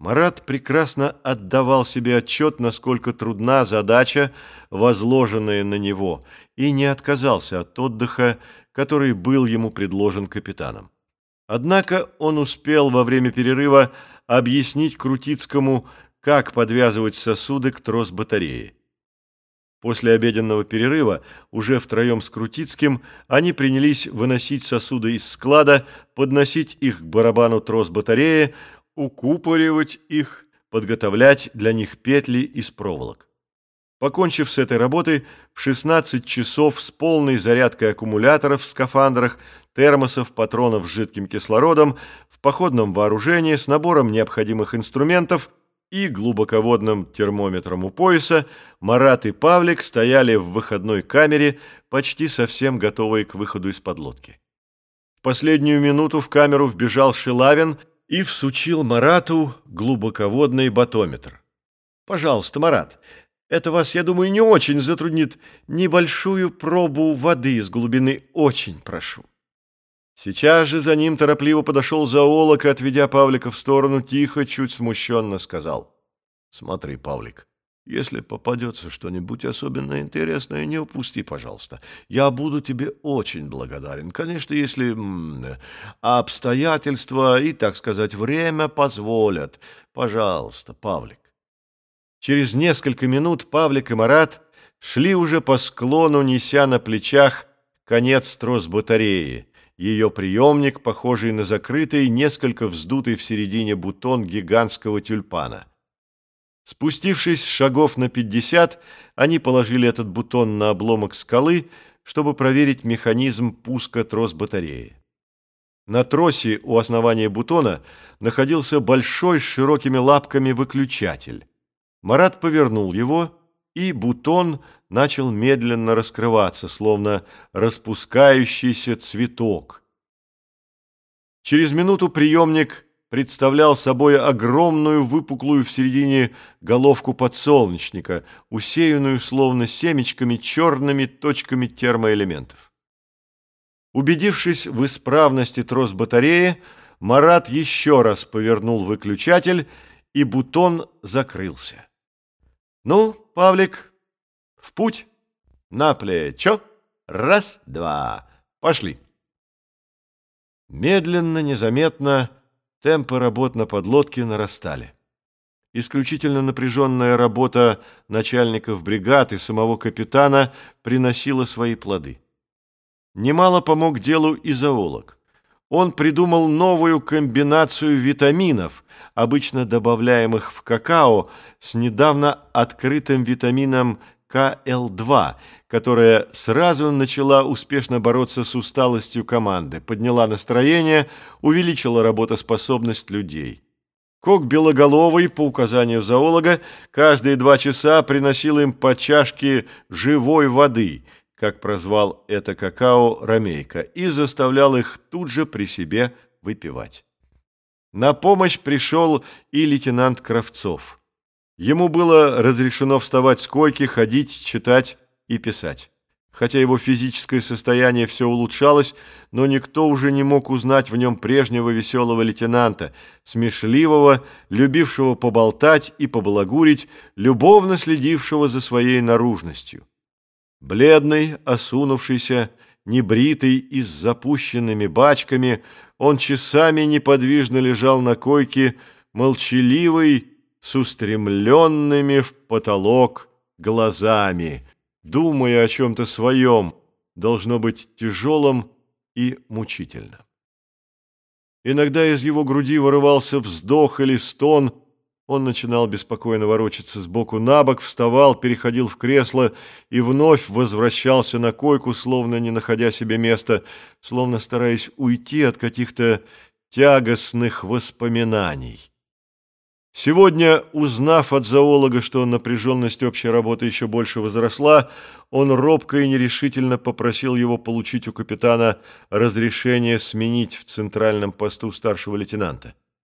Марат прекрасно отдавал себе отчет, насколько трудна задача, возложенная на него, и не отказался от отдыха, который был ему предложен капитаном. Однако он успел во время перерыва объяснить Крутицкому, как подвязывать сосуды к трос батареи. После обеденного перерыва, уже втроем с Крутицким, они принялись выносить сосуды из склада, подносить их к барабану трос батареи, укупоривать их, подготовлять для них петли из проволок. Покончив с этой работой, в 16 часов с полной зарядкой аккумуляторов в скафандрах, термосов, патронов с жидким кислородом, в походном вооружении с набором необходимых инструментов и глубоководным термометром у пояса, Марат и Павлик стояли в выходной камере, почти совсем готовые к выходу из подлодки. В последнюю минуту в камеру вбежал Шилавин и всучил Марату глубоководный батометр. «Пожалуйста, Марат, это вас, я думаю, не очень затруднит. Небольшую пробу воды из глубины очень прошу». Сейчас же за ним торопливо подошел зоолог и, отведя Павлика в сторону, тихо, чуть смущенно сказал. «Смотри, Павлик, если попадется что-нибудь особенно интересное, не упусти, пожалуйста. Я буду тебе очень благодарен. Конечно, если обстоятельства и, так сказать, время позволят. Пожалуйста, Павлик. Через несколько минут Павлик и Марат шли уже по склону, неся на плечах конец трос батареи. Ее приемник, похожий на закрытый, несколько вздутый в середине бутон гигантского тюльпана. Спустившись шагов на пятьдесят, они положили этот бутон на обломок скалы, чтобы проверить механизм пуска трос батареи. На тросе у основания бутона находился большой с широкими лапками выключатель. Марат повернул его, и бутон начал медленно раскрываться, словно распускающийся цветок. Через минуту приемник представлял собой огромную выпуклую в середине головку подсолнечника, усеянную словно семечками черными точками термоэлементов. Убедившись в исправности трос батареи, Марат еще раз повернул выключатель, и бутон закрылся. «Ну, Павлик, в путь, на плечо, раз, два, пошли!» Медленно, незаметно, Темпы работ на подлодке нарастали. Исключительно напряженная работа начальников бригад и самого капитана приносила свои плоды. Немало помог делу и зоолог. Он придумал новую комбинацию витаминов, обычно добавляемых в какао, с недавно открытым витамином КЛ-2, которая сразу начала успешно бороться с усталостью команды, подняла настроение, увеличила работоспособность людей. Кок Белоголовый, по указанию зоолога, каждые два часа приносил им по чашке живой воды, как прозвал это какао Ромейка, и заставлял их тут же при себе выпивать. На помощь пришел и лейтенант Кравцов. Ему было разрешено вставать с койки, ходить, читать и писать. Хотя его физическое состояние все улучшалось, но никто уже не мог узнать в нем прежнего веселого лейтенанта, смешливого, любившего поболтать и побалагурить, любовно следившего за своей наружностью. Бледный, осунувшийся, небритый и с запущенными бачками, он часами неподвижно лежал на койке, молчаливый, с устремленными в потолок глазами, думая о чем-то своем, должно быть тяжелым и мучительным. Иногда из его груди вырывался вздох или стон, он начинал беспокойно ворочаться сбоку на бок, вставал, переходил в кресло и вновь возвращался на койку, словно не находя себе места, словно стараясь уйти от каких-то тягостных воспоминаний. Сегодня, узнав от зоолога, что напряженность общей работы еще больше возросла, он робко и нерешительно попросил его получить у капитана разрешение сменить в центральном посту старшего лейтенанта.